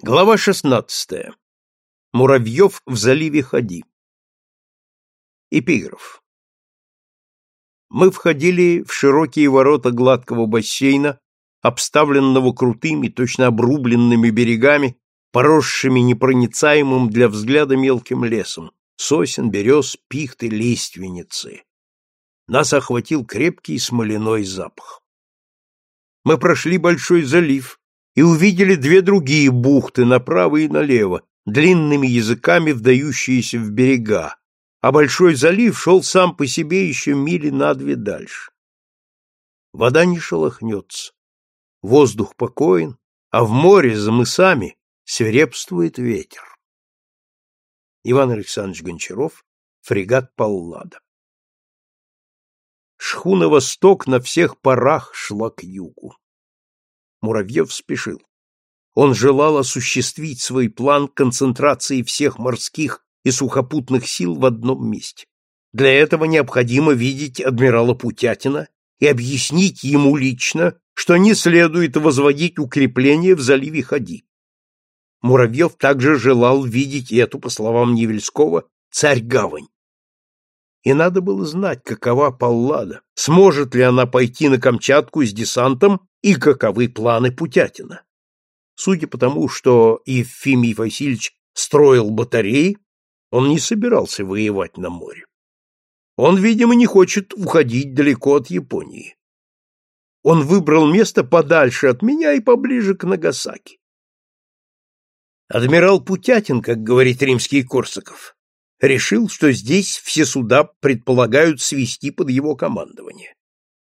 Глава 16. Муравьев в заливе Ходи. Эпиграф. Мы входили в широкие ворота гладкого бассейна, обставленного крутыми, точно обрубленными берегами, поросшими непроницаемым для взгляда мелким лесом, сосен, берез, пихты, лиственницы. Нас охватил крепкий смоляной запах. Мы прошли большой залив, и увидели две другие бухты направо и налево, длинными языками вдающиеся в берега, а большой залив шел сам по себе еще мили на две дальше. Вода не шелохнется, воздух покоен, а в море за мысами свирепствует ветер. Иван Александрович Гончаров, фрегат Паллада. Шхуна «Восток» на всех парах шла к югу. Муравьев спешил. Он желал осуществить свой план концентрации всех морских и сухопутных сил в одном месте. Для этого необходимо видеть адмирала Путятина и объяснить ему лично, что не следует возводить укрепления в заливе Ходи. Муравьев также желал видеть эту, по словам Невельского, царь-гавань. И надо было знать, какова Паллада, сможет ли она пойти на Камчатку с десантом и каковы планы Путятина. Судя по тому, что Евфимий Васильевич строил батареи, он не собирался воевать на море. Он, видимо, не хочет уходить далеко от Японии. Он выбрал место подальше от меня и поближе к Нагасаки. Адмирал Путятин, как говорит римский Корсаков, решил, что здесь все суда предполагают свести под его командование.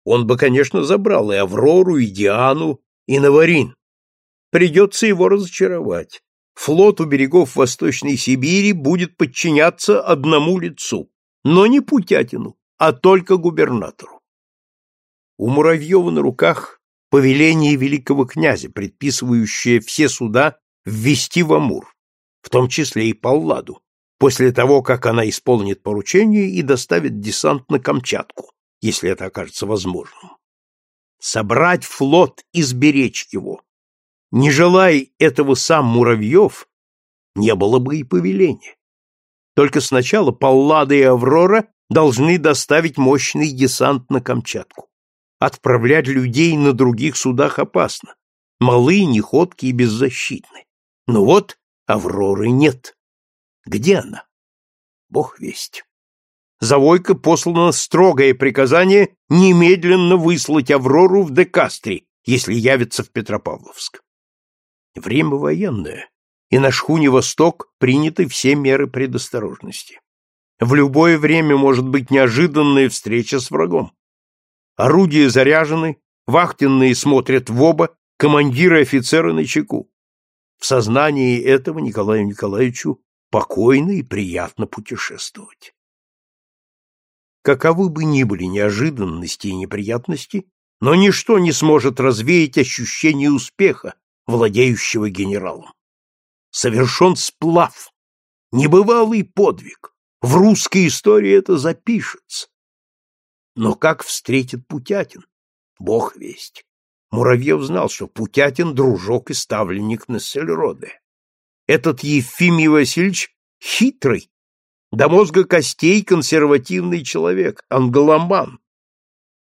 Он бы, конечно, забрал и Аврору, и Диану, и Наварин. Придется его разочаровать. Флот у берегов Восточной Сибири будет подчиняться одному лицу, но не Путятину, а только губернатору. У Муравьева на руках повеление великого князя, предписывающее все суда ввести в Амур, в том числе и Палладу, после того, как она исполнит поручение и доставит десант на Камчатку, если это окажется возможным. Собрать флот и сберечь его. Не желая этого сам Муравьев, не было бы и повеления. Только сначала Паллада и Аврора должны доставить мощный десант на Камчатку. Отправлять людей на других судах опасно. Малы, неходки и беззащитны. Но вот Авроры нет. Где она? Бог весть. Завойко послано строгое приказание немедленно выслать Аврору в Декастре, если явится в Петропавловск. Время военное, и на шхуне «Восток» приняты все меры предосторожности. В любое время может быть неожиданная встреча с врагом. Орудия заряжены, вахтенные смотрят в оба, командиры офицеры на чеку. В сознании этого Николаю Николаевичу покойно и приятно путешествовать. Каковы бы ни были неожиданности и неприятности, но ничто не сможет развеять ощущение успеха, владеющего генералом. Совершен сплав, небывалый подвиг. В русской истории это запишется. Но как встретит Путятин? Бог весть. Муравьев знал, что Путятин — дружок и ставленник Нессельроде. Этот Ефимий Васильевич хитрый, до мозга костей консервативный человек, англоман.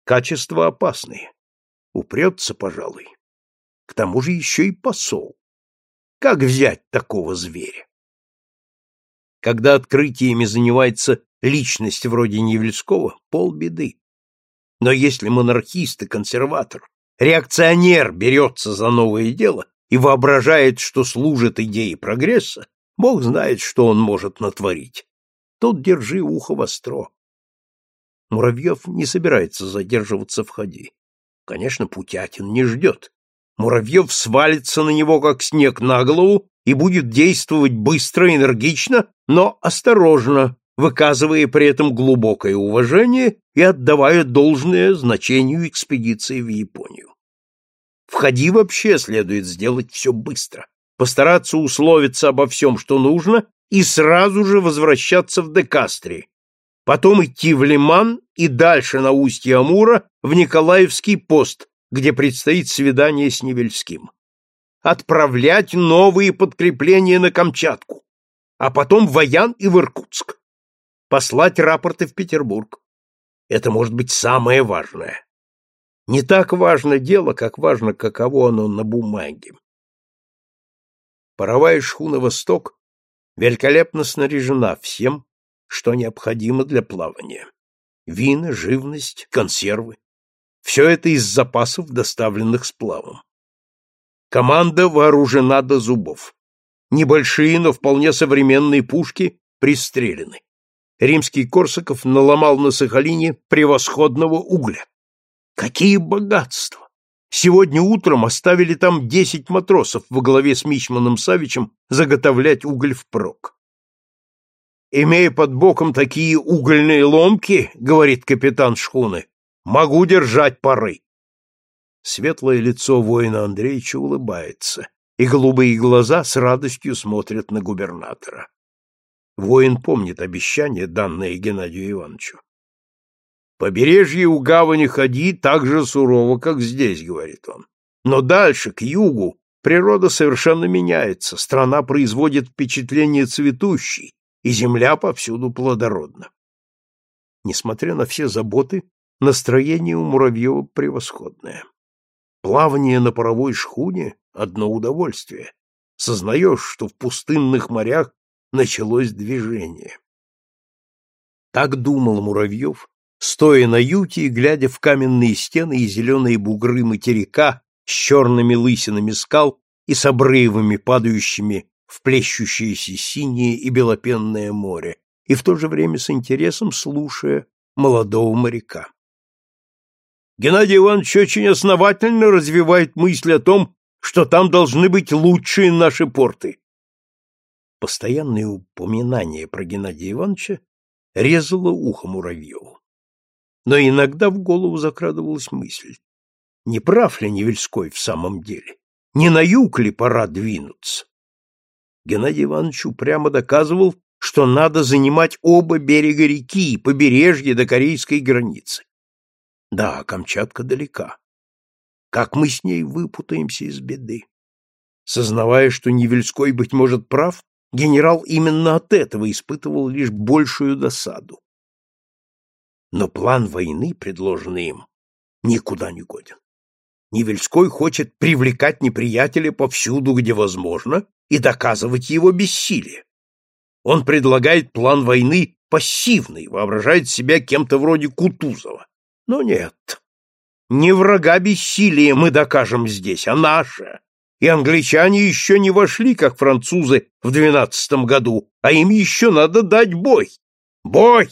Качества опасные. Упрется, пожалуй. К тому же еще и посол. Как взять такого зверя? Когда открытиями занимается личность вроде Невельского, полбеды. Но если монархист и консерватор, реакционер берется за новое дело и воображает, что служит идее прогресса, Бог знает, что он может натворить. Тут держи ухо востро. Муравьев не собирается задерживаться в ходе. Конечно, Путятин не ждет. Муравьев свалится на него, как снег на голову, и будет действовать быстро, энергично, но осторожно, выказывая при этом глубокое уважение и отдавая должное значению экспедиции в Японию. Входи вообще следует сделать все быстро, постараться условиться обо всем, что нужно, и сразу же возвращаться в Декастри, потом идти в Лиман и дальше на устье Амура в Николаевский пост, где предстоит свидание с Невельским. отправлять новые подкрепления на Камчатку, а потом в Аян и в Иркутск. Послать рапорты в Петербург. Это может быть самое важное. Не так важно дело, как важно, каково оно на бумаге. Паровая шхуна «Восток» великолепно снаряжена всем, что необходимо для плавания. Вина, живность, консервы. Все это из запасов, доставленных сплавом. Команда вооружена до зубов. Небольшие, но вполне современные пушки пристрелены. Римский Корсаков наломал на Сахалине превосходного угля. Какие богатства! Сегодня утром оставили там десять матросов во главе с Мичманом Савичем заготовлять уголь впрок. «Имея под боком такие угольные ломки, — говорит капитан шхуны, — могу держать пары». Светлое лицо воина Андреевича улыбается, и голубые глаза с радостью смотрят на губернатора. Воин помнит обещание, данное Геннадию Ивановичу. Побережье у гавани ходи так же сурово, как здесь, говорит он. Но дальше, к югу, природа совершенно меняется, страна производит впечатление цветущей, и земля повсюду плодородна. Несмотря на все заботы, настроение у Муравьева превосходное. Плавание на паровой шхуне — одно удовольствие. Сознаешь, что в пустынных морях началось движение. Так думал Муравьев, стоя на юте и глядя в каменные стены и зеленые бугры материка с черными лысинами скал и с обрывами, падающими в плещущееся синее и белопенное море, и в то же время с интересом слушая молодого моряка. Геннадий Иванович очень основательно развивает мысль о том, что там должны быть лучшие наши порты. Постоянное упоминание про Геннадия Ивановича резало ухо Муравьеву но иногда в голову закрадывалась мысль. Не прав ли Невельской в самом деле? Не на юг ли пора двинуться? Геннадий Иванович упрямо доказывал, что надо занимать оба берега реки, побережье до корейской границы. Да, Камчатка далека. Как мы с ней выпутаемся из беды? Сознавая, что Невельской, быть может, прав, генерал именно от этого испытывал лишь большую досаду. Но план войны, предложенный им, никуда не годен. Невельской хочет привлекать неприятеля повсюду, где возможно, и доказывать его бессилие. Он предлагает план войны пассивный, воображает себя кем-то вроде Кутузова. Но нет. Не врага бессилия мы докажем здесь, а наше. И англичане еще не вошли, как французы, в двенадцатом году, а им еще надо дать бой. Бой!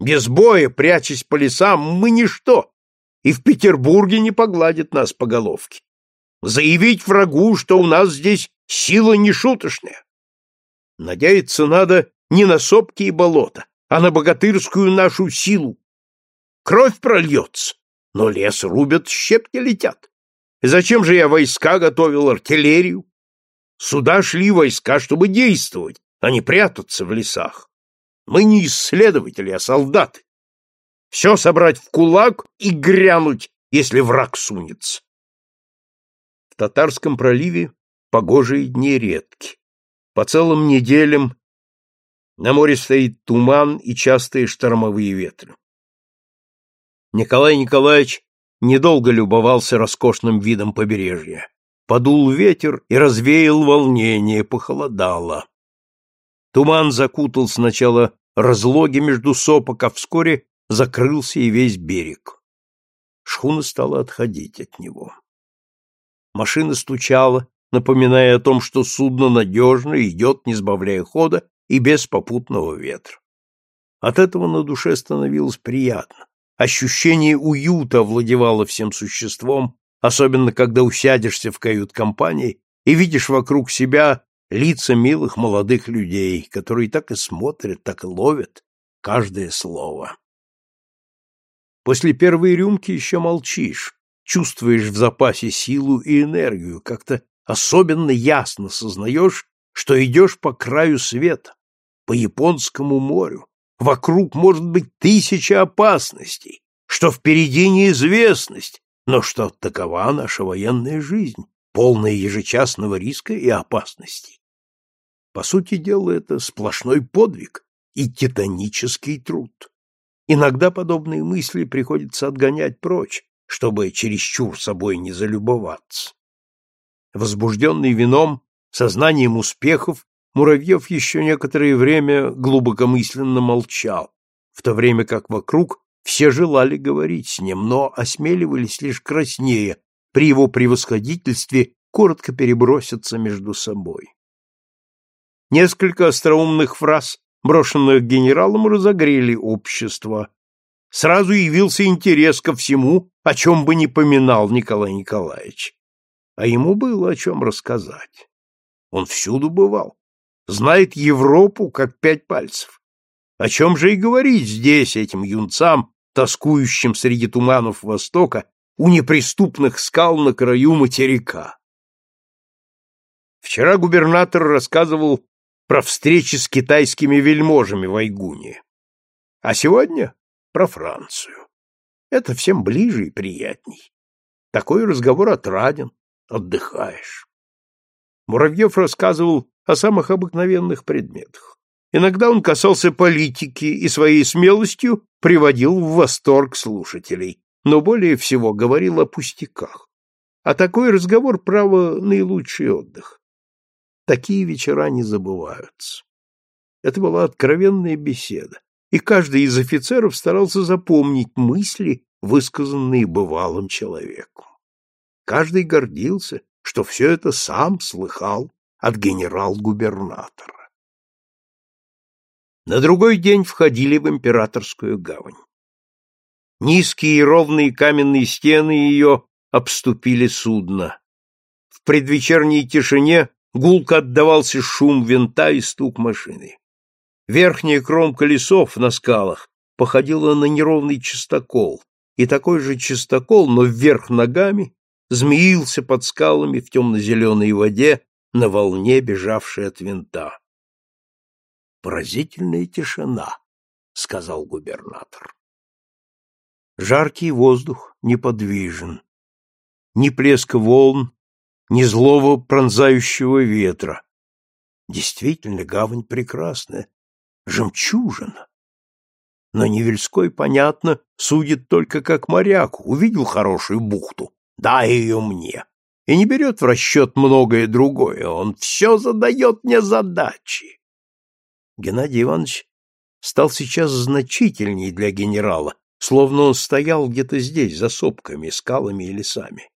Без боя, прячась по лесам, мы ничто, и в Петербурге не погладит нас по головке. Заявить врагу, что у нас здесь сила нешуточная. Надеяться надо не на сопки и болота, а на богатырскую нашу силу. Кровь прольется, но лес рубят, щепки летят. Зачем же я войска готовил, артиллерию? Сюда шли войска, чтобы действовать, а не прятаться в лесах. Мы не исследователи, а солдаты. Все собрать в кулак и грянуть, если враг сунется. В Татарском проливе погожие дни редки. По целым неделям на море стоит туман и частые штормовые ветры. Николай Николаевич недолго любовался роскошным видом побережья. Подул ветер и развеял волнение, похолодало. Туман закутал сначала разлоги между сопок, а вскоре закрылся и весь берег. Шхуна стала отходить от него. Машина стучала, напоминая о том, что судно надежно идет, не сбавляя хода и без попутного ветра. От этого на душе становилось приятно. Ощущение уюта овладевало всем существом, особенно когда усядешься в кают-компании и видишь вокруг себя лица милых молодых людей, которые так и смотрят, так и ловят каждое слово. После первой рюмки еще молчишь, чувствуешь в запасе силу и энергию, как-то особенно ясно сознаешь, что идешь по краю света, по Японскому морю. Вокруг может быть тысяча опасностей, что впереди неизвестность, но что такова наша военная жизнь, полное ежечасного риска и опасностей. По сути дела, это сплошной подвиг и титанический труд. Иногда подобные мысли приходится отгонять прочь, чтобы чересчур собой не залюбоваться. Возбужденный вином, сознанием успехов, Муравьев еще некоторое время глубокомысленно молчал, в то время как вокруг все желали говорить с ним, но осмеливались лишь краснее при его превосходительстве коротко переброситься между собой. Несколько остроумных фраз, брошенных генералом, разогрели общество. Сразу явился интерес ко всему, о чем бы ни поминал Николай Николаевич. А ему было о чем рассказать. Он всюду бывал, знает Европу как пять пальцев. О чем же и говорить здесь этим юнцам, тоскующим среди туманов Востока, у неприступных скал на краю материка? Вчера губернатор рассказывал про встречи с китайскими вельможами в Айгуне, а сегодня про Францию. Это всем ближе и приятней. Такой разговор отраден, отдыхаешь. Муравьев рассказывал о самых обыкновенных предметах. Иногда он касался политики и своей смелостью приводил в восторг слушателей, но более всего говорил о пустяках. А такой разговор, право, наилучший отдых. Такие вечера не забываются. Это была откровенная беседа, и каждый из офицеров старался запомнить мысли, высказанные бывалым человеком. Каждый гордился, что все это сам слыхал от генерал-губернатора. На другой день входили в императорскую гавань. Низкие и ровные каменные стены ее обступили судно. В предвечерней тишине гулко отдавался шум винта и стук машины. Верхняя кромка лесов на скалах походила на неровный чистокол, и такой же чистокол, но вверх ногами, змеился под скалами в темно-зеленой воде на волне, бежавшей от винта. «Поразительная тишина», — сказал губернатор. Жаркий воздух неподвижен. Ни плеска волн, ни злого пронзающего ветра. Действительно, гавань прекрасная, жемчужина. Но Невельской, понятно, судит только как моряк, увидел хорошую бухту, дай ее мне. И не берет в расчет многое другое, он все задает мне задачи. Геннадий Иванович стал сейчас значительней для генерала, словно он стоял где-то здесь, за сопками, скалами и лесами.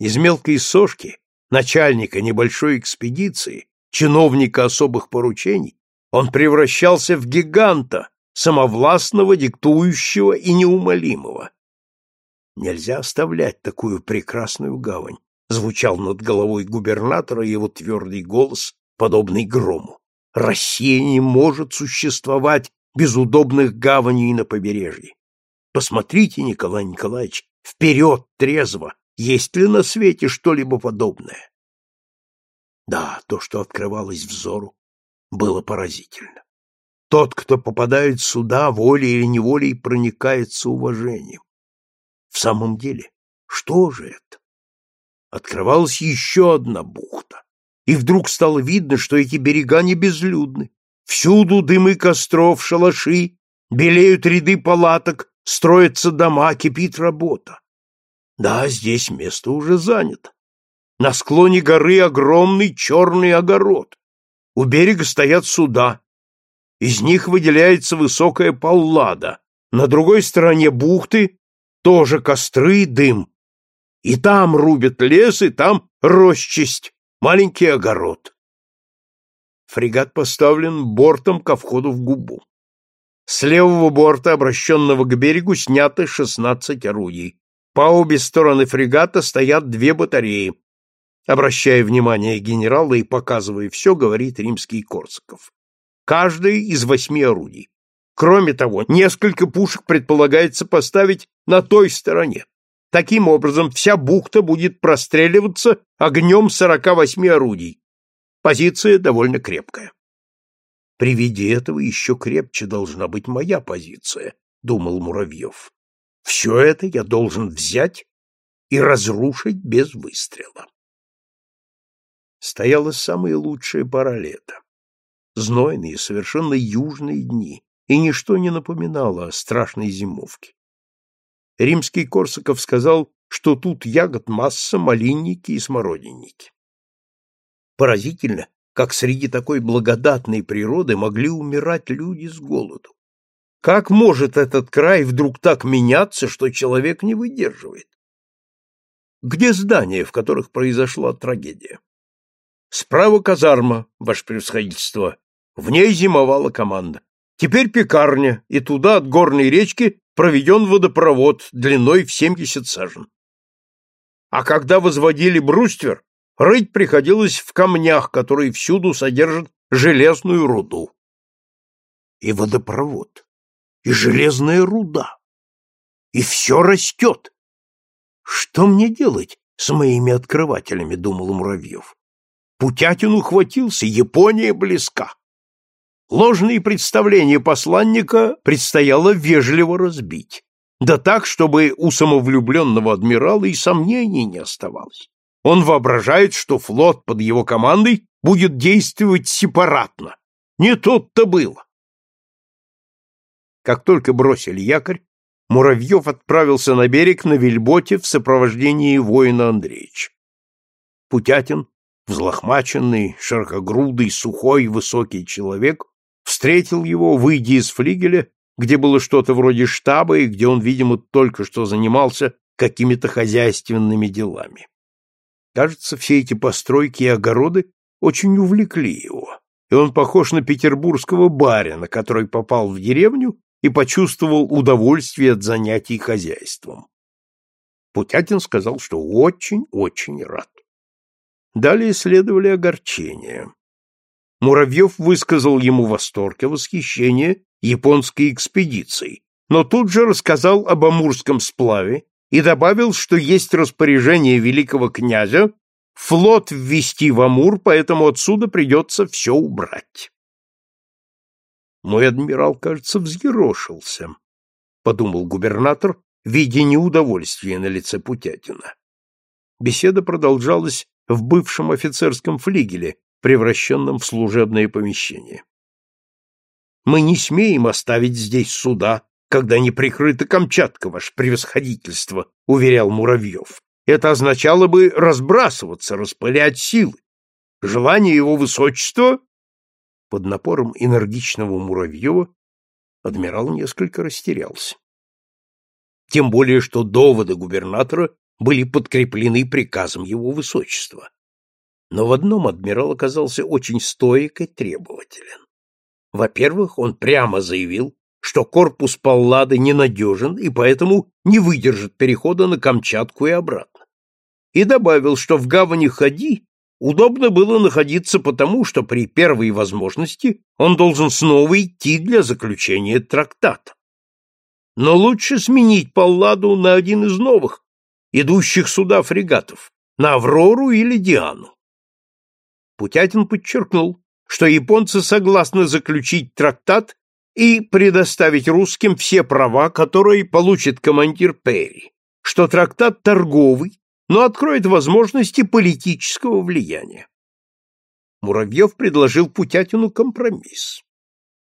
Из мелкой сошки, начальника небольшой экспедиции, чиновника особых поручений, он превращался в гиганта, самовластного, диктующего и неумолимого. Нельзя оставлять такую прекрасную гавань, звучал над головой губернатора его твердый голос, подобный грому. Россия не может существовать без удобных гаваней на побережье. Посмотрите, Николай Николаевич, вперед, трезво, есть ли на свете что-либо подобное? Да, то, что открывалось взору, было поразительно. Тот, кто попадает сюда, волей или неволей, проникается уважением. В самом деле, что же это? Открывалась еще одна бухта, и вдруг стало видно, что эти берега не безлюдны. Всюду дымы костров, шалаши, белеют ряды палаток, строятся дома, кипит работа. Да, здесь место уже занято. На склоне горы огромный черный огород. У берега стоят суда. Из них выделяется высокая паллада. На другой стороне бухты тоже костры и дым. И там рубят лес, и там росчесть, маленький огород. Фрегат поставлен бортом ко входу в губу. С левого борта, обращенного к берегу, снято шестнадцать орудий. По обе стороны фрегата стоят две батареи. Обращая внимание генерала и показывая все, говорит римский Корсаков. Каждая из восьми орудий. Кроме того, несколько пушек предполагается поставить на той стороне. Таким образом, вся бухта будет простреливаться огнем 48 орудий. Позиция довольно крепкая. При виде этого еще крепче должна быть моя позиция, думал Муравьев. Все это я должен взять и разрушить без выстрела. Стояла самая лучшая пора лета. Знойные, совершенно южные дни, и ничто не напоминало о страшной зимовке. Римский Корсаков сказал, что тут ягод масса, малинники и смородинники. Поразительно, как среди такой благодатной природы могли умирать люди с голоду. Как может этот край вдруг так меняться, что человек не выдерживает? Где здания, в которых произошла трагедия? Справа казарма, ваше превосходительство. В ней зимовала команда. Теперь пекарня, и туда от горной речки проведен водопровод длиной в 70 сажен. А когда возводили бруствер, рыть приходилось в камнях, которые всюду содержат железную руду. И водопровод, и железная руда, и все растет. Что мне делать с моими открывателями, думал Муравьев. Путятин ухватился, Япония близка. Ложные представления посланника предстояло вежливо разбить. Да так, чтобы у самовлюбленного адмирала и сомнений не оставалось. Он воображает, что флот под его командой будет действовать сепаратно. Не тут-то было. Как только бросили якорь, Муравьев отправился на берег на вельботе в сопровождении воина Андреевича. Путятин, взлохмаченный, широкогрудый, сухой, высокий человек, встретил его, выйдя из флигеля где было что-то вроде штаба и где он, видимо, только что занимался какими-то хозяйственными делами. Кажется, все эти постройки и огороды очень увлекли его, и он похож на петербургского барина, который попал в деревню и почувствовал удовольствие от занятий хозяйством. Путятин сказал, что очень-очень рад. Далее следовали огорчения. Муравьев высказал ему восторг и восхищение японской экспедицией, но тут же рассказал об Амурском сплаве и добавил, что есть распоряжение великого князя флот ввести в Амур, поэтому отсюда придется все убрать. Мой адмирал, кажется, взъерошился, — подумал губернатор, видя неудовольствие на лице Путятина. Беседа продолжалась в бывшем офицерском флигеле, превращенном в служебное помещение. Мы не смеем оставить здесь суда, когда не прикрыта Камчатка, ваше превосходительство, — уверял Муравьев. Это означало бы разбрасываться, распылять силы. Желание его высочества... Под напором энергичного Муравьева адмирал несколько растерялся. Тем более, что доводы губернатора были подкреплены приказом его высочества. Но в одном адмирал оказался очень стоек и требователен. Во-первых, он прямо заявил, что корпус Паллады ненадежен и поэтому не выдержит перехода на Камчатку и обратно. И добавил, что в гавани Хади удобно было находиться потому, что при первой возможности он должен снова идти для заключения трактата. Но лучше сменить Палладу на один из новых, идущих сюда фрегатов, на Аврору или Диану. Путятин подчеркнул, что японцы согласны заключить трактат и предоставить русским все права, которые получит командир Перри, что трактат торговый, но откроет возможности политического влияния. Муравьев предложил Путятину компромисс.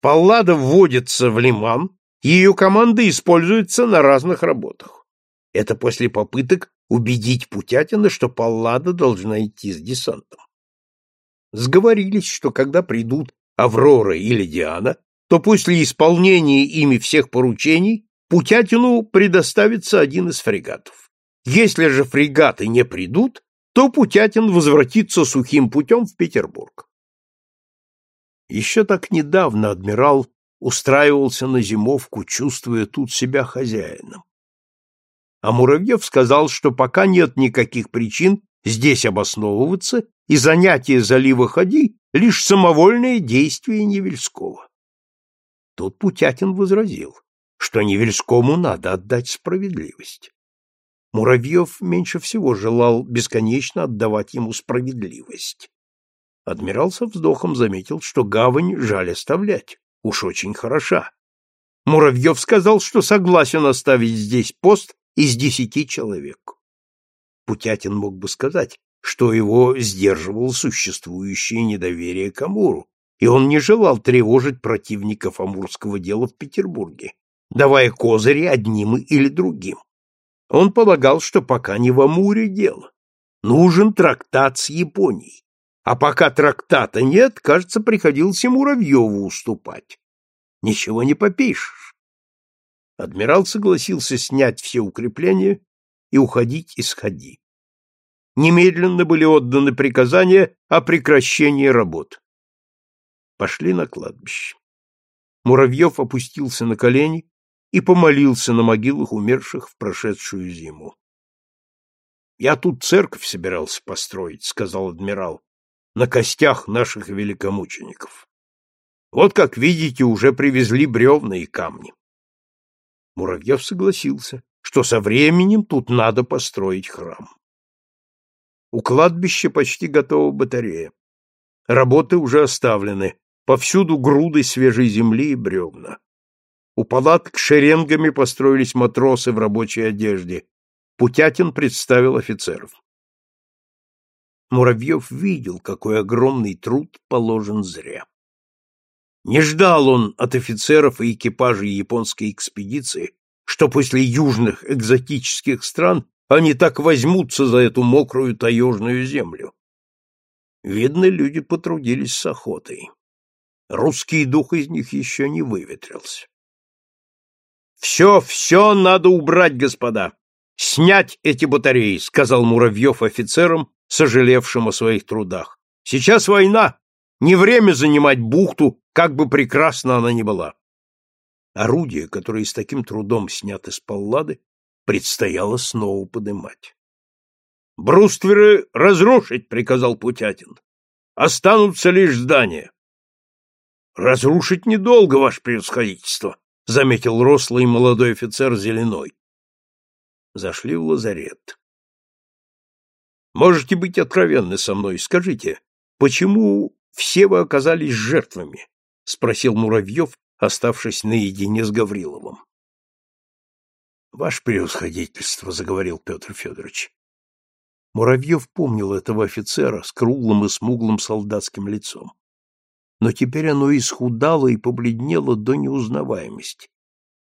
Паллада вводится в Лиман, ее команда используется на разных работах. Это после попыток убедить Путятина, что Паллада должна идти с десантом. Сговорились, что когда придут Аврора или Диана, то после исполнения ими всех поручений Путятину предоставится один из фрегатов. Если же фрегаты не придут, то Путятин возвратится сухим путем в Петербург. Еще так недавно адмирал устраивался на зимовку, чувствуя тут себя хозяином. А Муравьев сказал, что пока нет никаких причин здесь обосновываться и занятие залива Ходи — лишь самовольное действие Невельского. Тут Путятин возразил, что Невельскому надо отдать справедливость. Муравьев меньше всего желал бесконечно отдавать ему справедливость. Адмирал со вздохом заметил, что гавань жаль оставлять, уж очень хороша. Муравьев сказал, что согласен оставить здесь пост из десяти человек. Путятин мог бы сказать, что его сдерживало существующее недоверие к Амуру, и он не желал тревожить противников амурского дела в Петербурге, давая козыри одним или другим. Он полагал, что пока не в Амуре дело. Нужен трактат с Японией. А пока трактата нет, кажется, приходилось и Муравьеву уступать. Ничего не попишешь. Адмирал согласился снять все укрепления и уходить из ходи. Немедленно были отданы приказания о прекращении работ. Пошли на кладбище. Муравьев опустился на колени и помолился на могилах умерших в прошедшую зиму. «Я тут церковь собирался построить», — сказал адмирал, — «на костях наших великомучеников. Вот, как видите, уже привезли бревна и камни». Муравьев согласился, что со временем тут надо построить храм. У кладбища почти готова батарея. Работы уже оставлены, повсюду груды свежей земли и бревна. У палаток шеренгами построились матросы в рабочей одежде. Путятин представил офицеров. Муравьев видел, какой огромный труд положен зря. Не ждал он от офицеров и экипажей японской экспедиции, что после южных экзотических стран они так возьмутся за эту мокрую таежную землю. Видно, люди потрудились с охотой. Русский дух из них еще не выветрился. «Все, все надо убрать, господа! Снять эти батареи!» — сказал Муравьев офицерам, сожалевшим о своих трудах. «Сейчас война! Не время занимать бухту, как бы прекрасна она ни была!» Орудия, которые с таким трудом сняты с паллады, предстояло снова подымать. «Брустверы разрушить!» — приказал Путятин. «Останутся лишь здания». «Разрушить недолго, ваше превосходительство», — заметил рослый молодой офицер Зеленой. Зашли в лазарет. «Можете быть откровенны со мной. Скажите, почему все вы оказались жертвами?» — спросил Муравьев, оставшись наедине с Гавриловым. Ваше превосходительство, заговорил Петр Федорович. Муравьев помнил этого офицера с круглым и смуглым солдатским лицом. Но теперь оно исхудало и побледнело до неузнаваемости.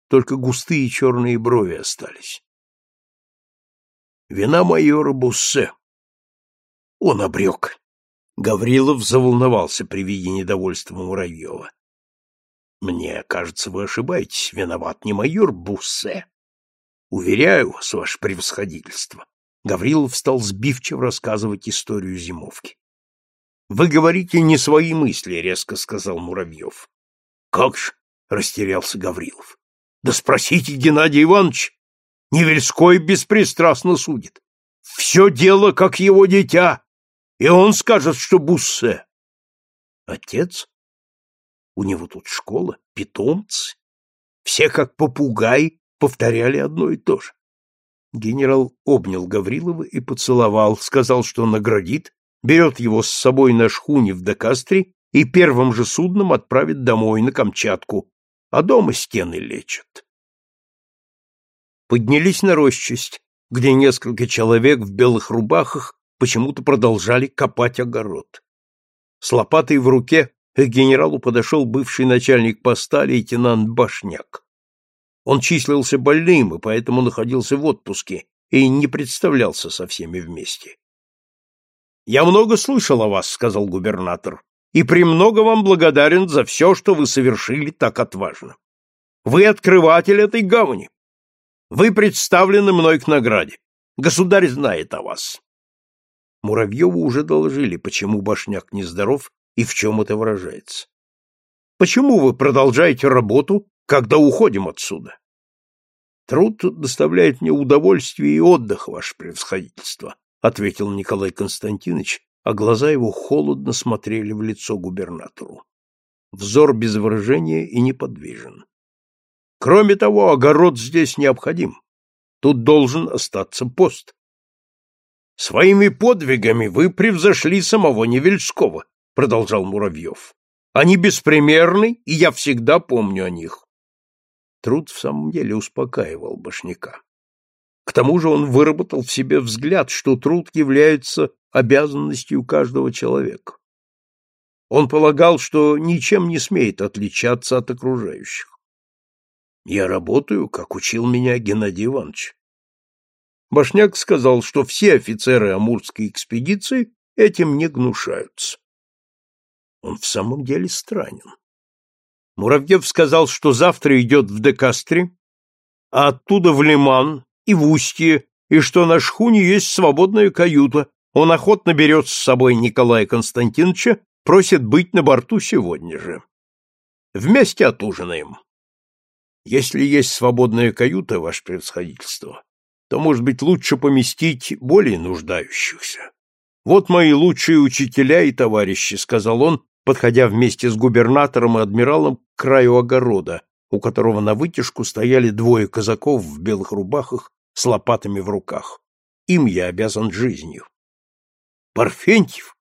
Только густые черные брови остались. Вина майора Буссе. Он обрек. Гаврилов заволновался при виде недовольства Муравьева. Мне кажется, вы ошибаетесь. Виноват не майор Буссе, Уверяю вас, ваше превосходительство. Гаврилов стал сбивчиво рассказывать историю зимовки. Вы говорите не свои мысли, резко сказал Муравьев. Как ж, растерялся Гаврилов. Да спросите Геннадия Ивановича. Невельской беспристрастно судит. Все дело, как его дитя, и он скажет, что Буссе. Отец? У него тут школа, питомцы. Все как попугаи повторяли одно и то же. Генерал обнял Гаврилова и поцеловал, сказал, что наградит, берет его с собой на шхуне в Декастре и первым же судном отправит домой на Камчатку, а дома стены лечат. Поднялись на рощасть, где несколько человек в белых рубахах почему-то продолжали копать огород. С лопатой в руке к генералу подошел бывший начальник поста лейтенант Башняк. Он числился больным и поэтому находился в отпуске и не представлялся со всеми вместе. «Я много слышал о вас», — сказал губернатор, «и премного вам благодарен за все, что вы совершили так отважно. Вы открыватель этой гавани. Вы представлены мной к награде. Государь знает о вас». Муравьеву уже доложили, почему башняк нездоров и в чем это выражается. «Почему вы продолжаете работу, когда уходим отсюда? Труд доставляет мне удовольствие и отдых, ваше превосходительство, ответил Николай Константинович, а глаза его холодно смотрели в лицо губернатору. Взор без выражения и неподвижен. Кроме того, огород здесь необходим. Тут должен остаться пост. Своими подвигами вы превзошли самого Невельского, продолжал Муравьев. Они беспримерны, и я всегда помню о них. Труд в самом деле успокаивал башняка. К тому же он выработал в себе взгляд, что труд является обязанностью каждого человека. Он полагал, что ничем не смеет отличаться от окружающих. Я работаю, как учил меня Геннадий Иванович. Башняк сказал, что все офицеры Амурской экспедиции этим не гнушаются. Он в самом деле странен. Муравьев сказал, что завтра идет в Декастре, а оттуда в Лиман и в Устье, и что на шхуне есть свободная каюта. Он охотно берет с собой Николая Константиновича, просит быть на борту сегодня же. Вместе отужинаем. Если есть свободная каюта, ваше превосходительство, то, может быть, лучше поместить более нуждающихся. Вот мои лучшие учителя и товарищи, сказал он, подходя вместе с губернатором и адмиралом к краю огорода, у которого на вытяжку стояли двое казаков в белых рубахах с лопатами в руках. Им я обязан жизнью. Парфентьев?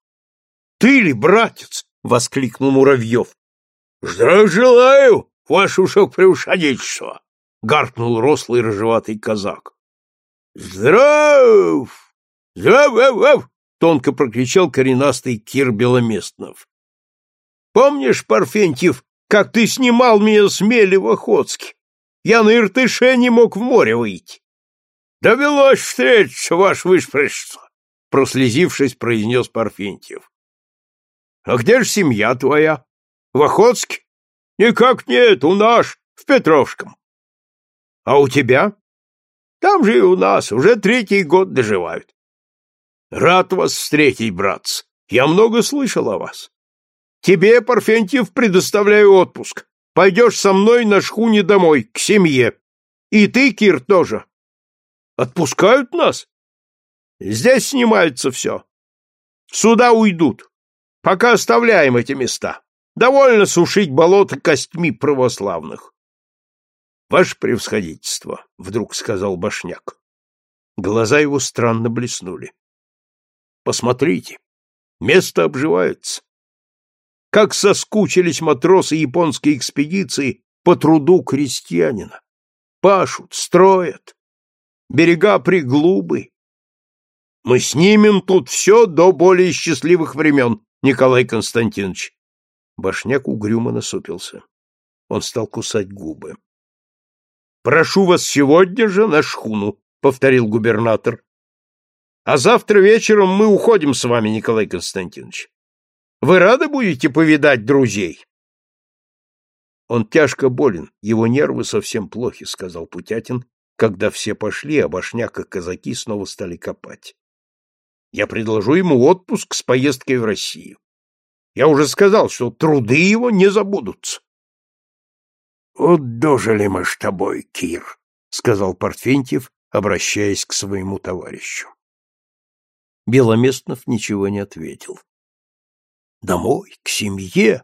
Ты ли, братец? воскликнул Муравьев. Здравия желаю, ваше ушок превосходительство! гаркнул рослый рыжеватый казак. Здрав! Здрав! тонко прокричал коренастый Кир Беломестнов. Помнишь, Парфентьев, как ты снимал меня с мели в Охотске? Я на Иртыше не мог в море выйти. Довелось встретиться, ваше вышпрещество, прослезившись, произнес Парфентьев. А где же семья твоя? В Охотске? Никак нет, у нас, в Петровском. А у тебя? Там же и у нас, уже третий год доживают. Рад вас встретить, братцы. Я много слышал о вас. Тебе, Парфентьев, предоставляю отпуск. Пойдешь со мной на шхуне домой, к семье. И ты, Кир, тоже. Отпускают нас? Здесь снимается все. Сюда уйдут. Пока оставляем эти места. Довольно сушить болото костьми православных. Ваше превосходительство, — вдруг сказал Башняк. Глаза его странно блеснули. Посмотрите, место обживается. Как соскучились матросы японской экспедиции по труду крестьянина. Пашут, строят. Берега приглубы. Мы снимем тут все до более счастливых времен, Николай Константинович. Башняк угрюмо насупился. Он стал кусать губы. «Прошу вас сегодня же на шхуну», — повторил губернатор. «А завтра вечером мы уходим с вами, Николай Константинович. Вы рады будете повидать друзей?» «Он тяжко болен, его нервы совсем плохи», — сказал Путятин, когда все пошли, а Башняк и казаки снова стали копать. «Я предложу ему отпуск с поездкой в Россию. Я уже сказал, что труды его не забудутся». «Вот дожили мы с тобой, Кир», — сказал Портфентьев, обращаясь к своему товарищу. Беломестнов ничего не ответил. Домой, к семье,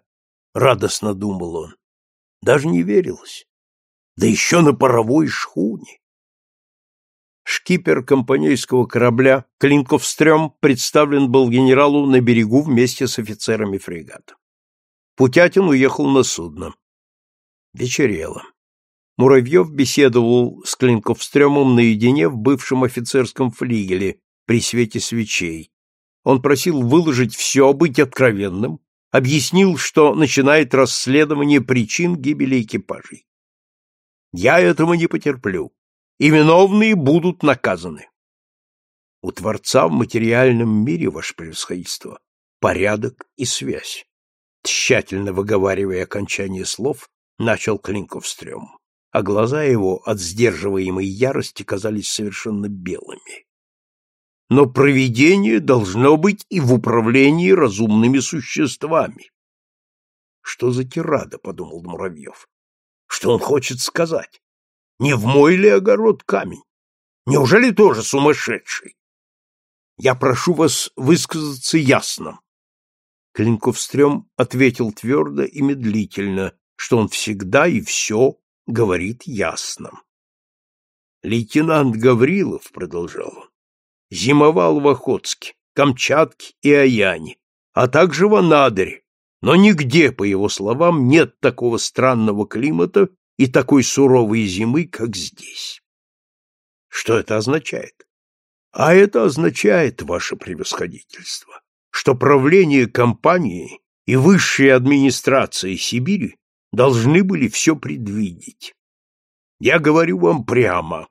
радостно думал он. Даже не верилось. Да еще на паровой шхуне. Шкипер компанейского корабля Клинковстрём представлен был генералу на берегу вместе с офицерами фрегата. Путятин уехал на судно. Вечерело. Муравьев беседовал с Клинковстрёмом наедине в бывшем офицерском флигеле при свете свечей, он просил выложить все, быть откровенным, объяснил, что начинает расследование причин гибели экипажей. Я этого не потерплю, и виновные будут наказаны. У Творца в материальном мире, ваше превосходительство, порядок и связь. Тщательно выговаривая окончание слов, начал Клинковстрём, а глаза его от сдерживаемой ярости казались совершенно белыми но провидение должно быть и в управлении разумными существами. Что за тирада, подумал Муравьев. Что он хочет сказать? Не в мой ли огород камень? Неужели тоже сумасшедший? Я прошу вас высказаться ясно. Клинковстрём ответил твердо и медлительно, что он всегда и все говорит ясно. Лейтенант Гаврилов, продолжал зимовал в Охотске, Камчатке и Аяне, а также в Анадыре, но нигде, по его словам, нет такого странного климата и такой суровой зимы, как здесь. Что это означает? А это означает, ваше превосходительство, что правление компании и высшая администрация Сибири должны были все предвидеть. Я говорю вам прямо,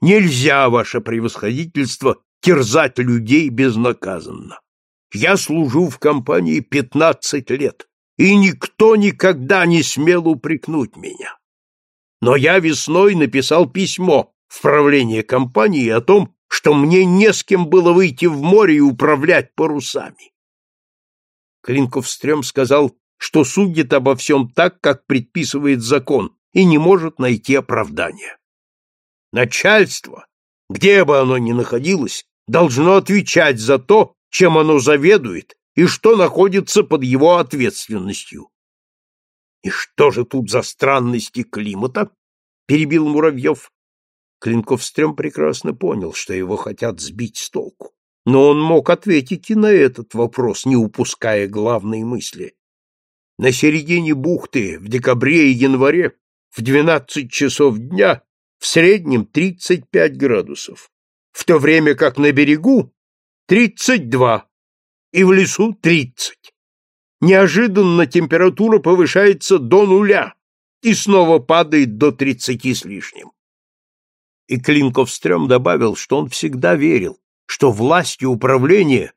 нельзя, ваше превосходительство, терзать людей безнаказанно. Я служу в компании пятнадцать лет, и никто никогда не смел упрекнуть меня. Но я весной написал письмо в правление компании о том, что мне не с кем было выйти в море и управлять парусами. Клинков-стрём сказал, что судит обо всем так, как предписывает закон, и не может найти оправдания. Начальство, где бы оно ни находилось, должно отвечать за то, чем оно заведует и что находится под его ответственностью. И что же тут за странности климата? перебил Муравьев. Клинков-стрём прекрасно понял, что его хотят сбить с толку. Но он мог ответить и на этот вопрос, не упуская главной мысли. На середине бухты в декабре и январе в 12 часов дня в среднем 35 градусов, в то время как на берегу 32 и в лесу 30. Неожиданно температура повышается до нуля и снова падает до 30 с лишним. И Клинков-стрём добавил, что он всегда верил, что власти управления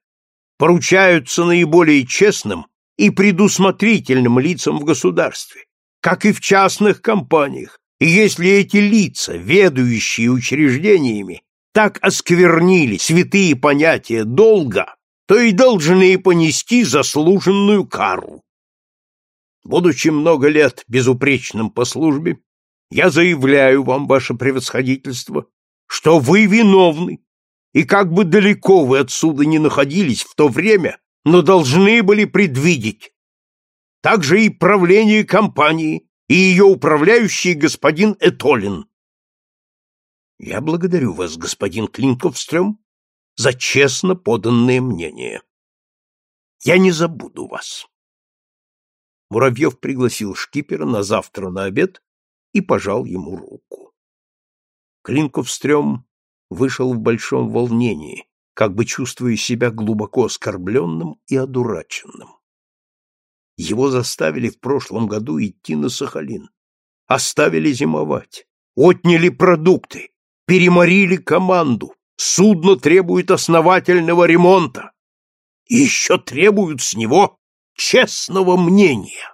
поручаются наиболее честным и предусмотрительным лицам в государстве, как и в частных компаниях, и если эти лица, ведущие учреждениями, так осквернили святые понятия долга, то и должны понести заслуженную кару. Будучи много лет безупречным по службе, я заявляю вам, ваше превосходительство, что вы виновны и как бы далеко вы отсюда не находились в то время, но должны были предвидеть. Также и правление компании, и ее управляющий господин Этолин. Я благодарю вас, господин Клинковстрём, за честно поданное мнение. Я не забуду вас. Муравьев пригласил шкипера на завтра на обед и пожал ему руку. Клинковстрём вышел в большом волнении, как бы чувствуя себя глубоко оскорбленным и одураченным. Его заставили в прошлом году идти на Сахалин, оставили зимовать, отняли продукты, переморили команду, судно требует основательного ремонта. И еще требуют с него честного мнения.